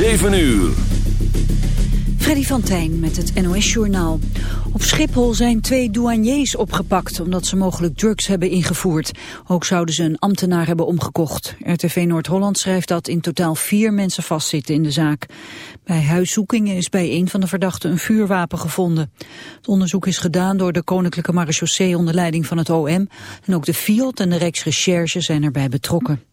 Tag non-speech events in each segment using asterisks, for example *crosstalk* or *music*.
7 uur. Freddy van met het NOS-journaal. Op Schiphol zijn twee douaniers opgepakt omdat ze mogelijk drugs hebben ingevoerd. Ook zouden ze een ambtenaar hebben omgekocht. RTV Noord-Holland schrijft dat in totaal vier mensen vastzitten in de zaak. Bij huiszoekingen is bij een van de verdachten een vuurwapen gevonden. Het onderzoek is gedaan door de Koninklijke Marechaussee onder leiding van het OM. En ook de FIOD en de Rijksrecherche zijn erbij betrokken.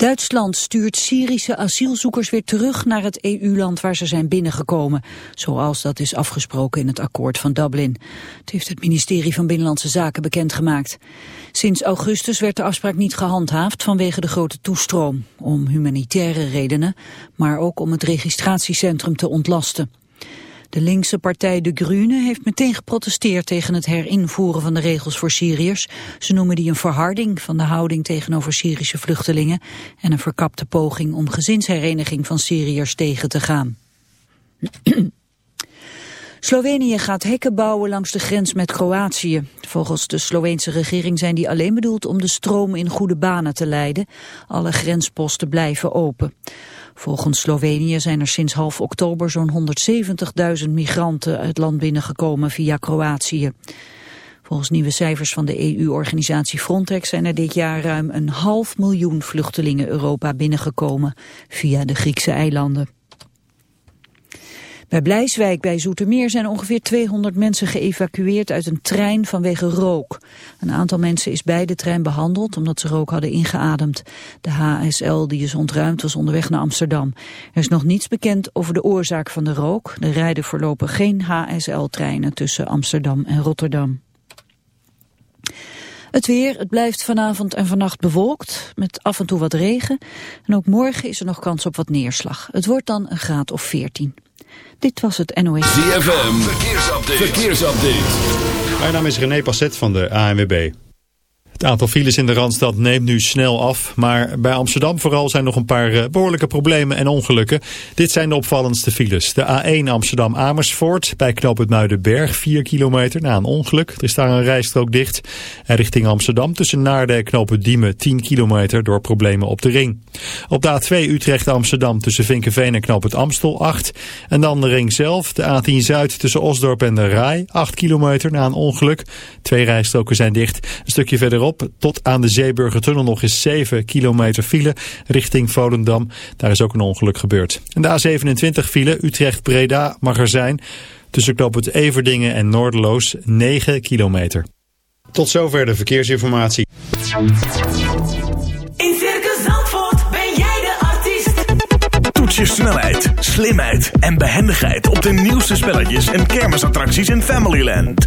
Duitsland stuurt Syrische asielzoekers weer terug naar het EU-land waar ze zijn binnengekomen, zoals dat is afgesproken in het akkoord van Dublin. Het heeft het ministerie van Binnenlandse Zaken bekendgemaakt. Sinds augustus werd de afspraak niet gehandhaafd vanwege de grote toestroom, om humanitaire redenen, maar ook om het registratiecentrum te ontlasten. De linkse partij De Grune heeft meteen geprotesteerd tegen het herinvoeren van de regels voor Syriërs. Ze noemen die een verharding van de houding tegenover Syrische vluchtelingen en een verkapte poging om gezinshereniging van Syriërs tegen te gaan. *clears throat* Slovenië gaat hekken bouwen langs de grens met Kroatië. Volgens de Sloveense regering zijn die alleen bedoeld om de stroom in goede banen te leiden. Alle grensposten blijven open. Volgens Slovenië zijn er sinds half oktober zo'n 170.000 migranten het land binnengekomen via Kroatië. Volgens nieuwe cijfers van de EU-organisatie Frontex zijn er dit jaar ruim een half miljoen vluchtelingen Europa binnengekomen via de Griekse eilanden. Bij Blijswijk bij Zoetermeer zijn ongeveer 200 mensen geëvacueerd uit een trein vanwege rook. Een aantal mensen is bij de trein behandeld omdat ze rook hadden ingeademd. De HSL die is ontruimd was onderweg naar Amsterdam. Er is nog niets bekend over de oorzaak van de rook. Er rijden voorlopig geen HSL-treinen tussen Amsterdam en Rotterdam. Het weer, het blijft vanavond en vannacht bewolkt, met af en toe wat regen. En ook morgen is er nog kans op wat neerslag. Het wordt dan een graad of 14. Dit was het NOS. ZFM, verkeersupdate. verkeersupdate. Mijn naam is René Passet van de ANWB. Het aantal files in de Randstad neemt nu snel af, maar bij Amsterdam vooral zijn nog een paar eh, behoorlijke problemen en ongelukken. Dit zijn de opvallendste files. De A1 Amsterdam-Amersfoort bij knooppunt Muidenberg, 4 kilometer na een ongeluk. Er is daar een rijstrook dicht. En richting Amsterdam tussen Naarden en knooppunt Diemen 10 kilometer door problemen op de ring. Op de A2 Utrecht-Amsterdam tussen Vinkenveen en knooppunt Amstel 8. En dan de ring zelf, de A10 Zuid tussen Osdorp en de Rai, 8 kilometer na een ongeluk. Twee rijstroken zijn dicht. Een stukje verderop tot aan de Zeeburgertunnel nog eens 7 kilometer file richting Volendam. Daar is ook een ongeluk gebeurd. En de A27 file Utrecht-Breda Magazijn tussen knooppunt Everdingen en Noorderloos 9 kilometer. Tot zover de verkeersinformatie. In Circus Zandvoort ben jij de artiest. Toets je snelheid, slimheid en behendigheid op de nieuwste spelletjes en kermisattracties in Familyland.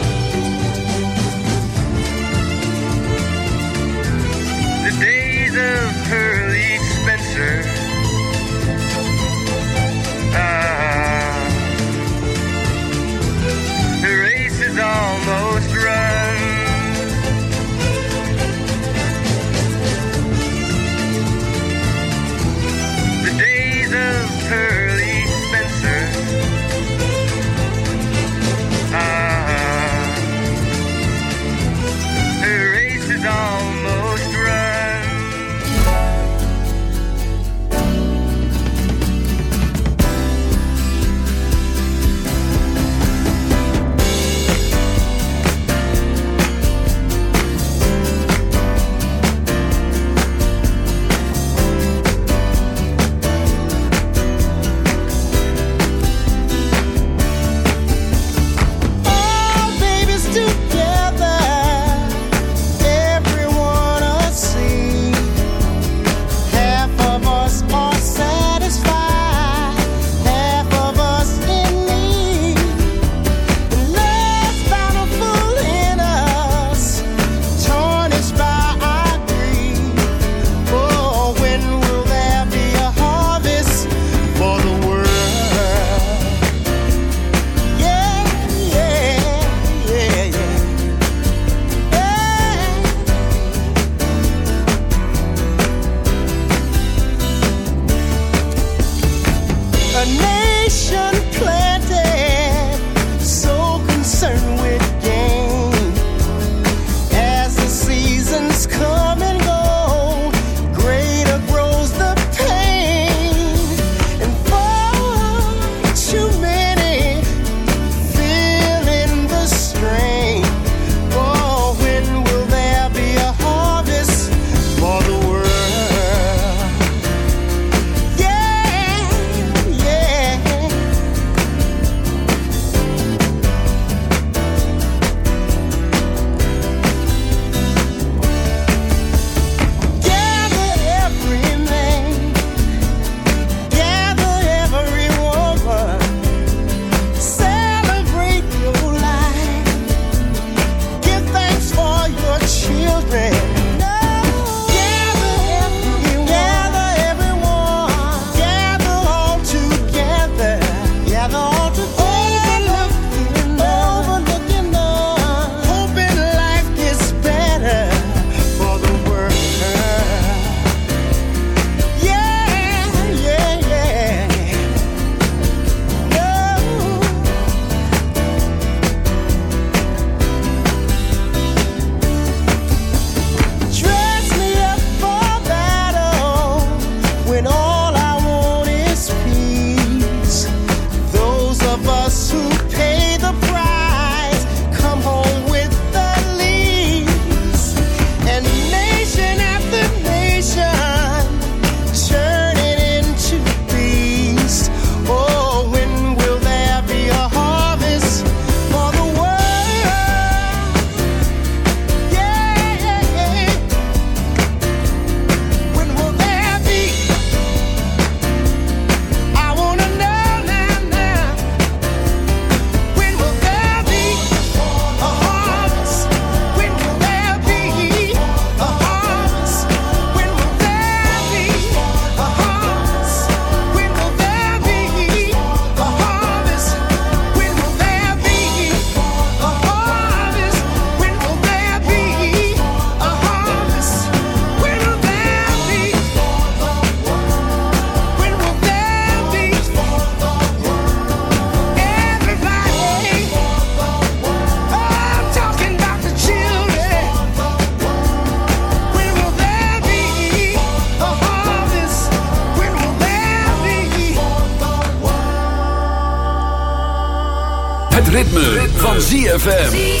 ZFM.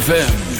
ZFM.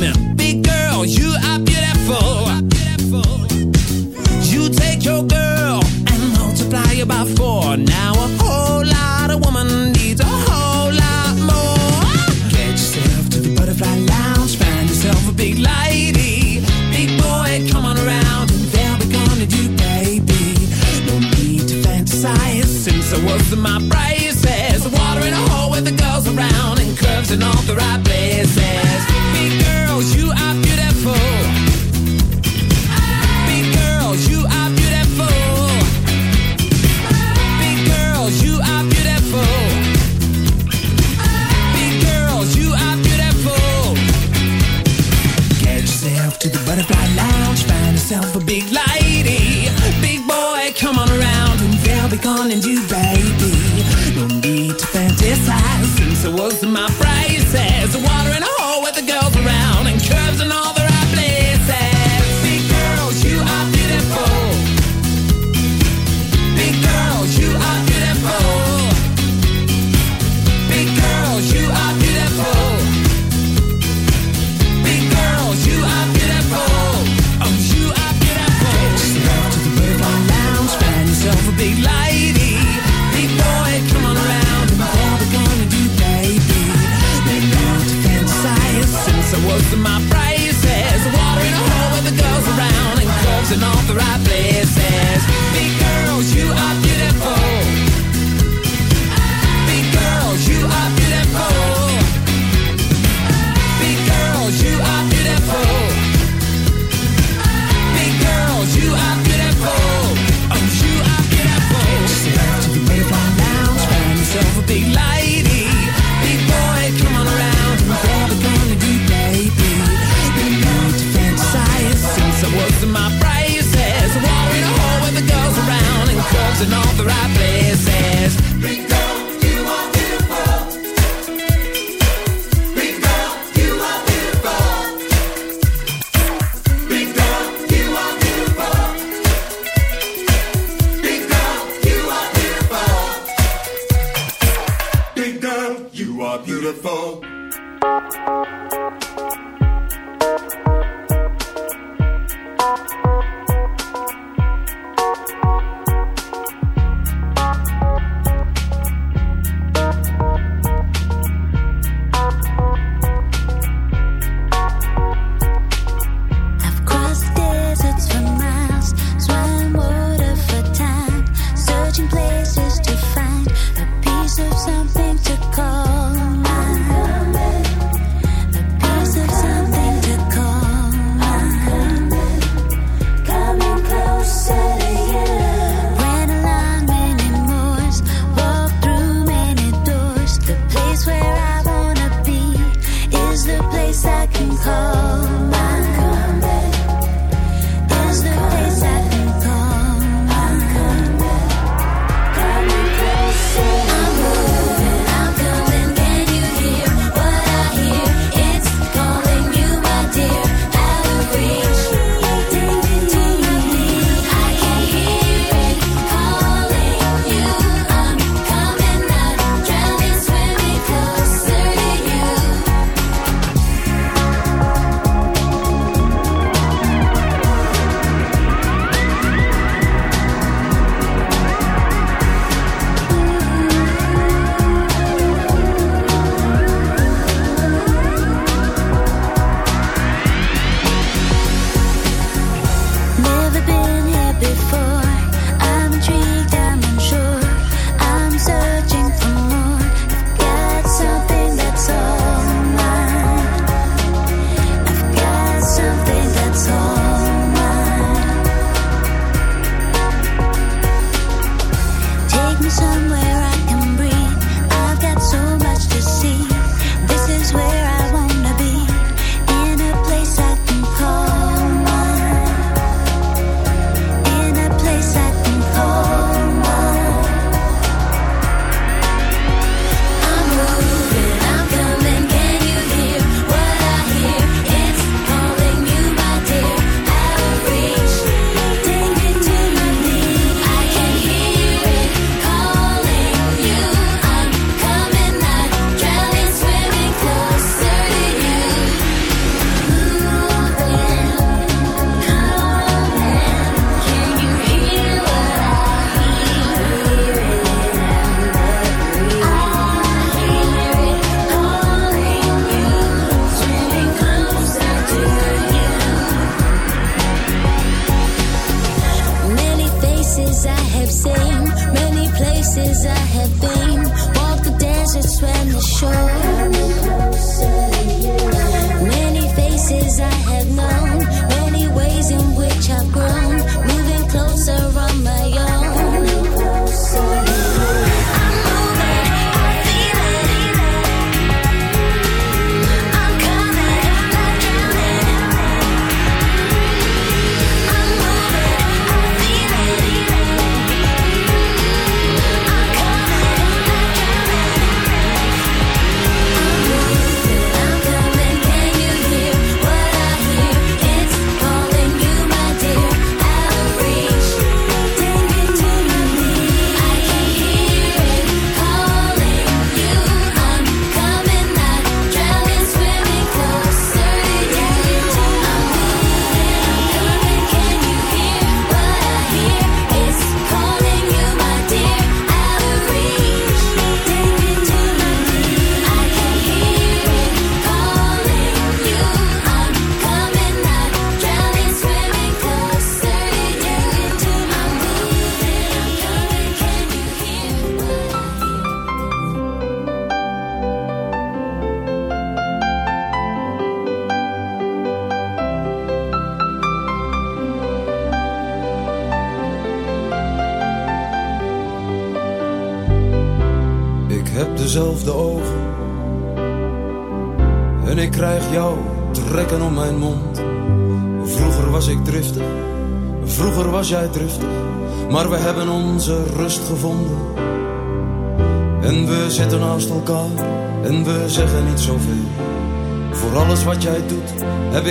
now.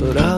but I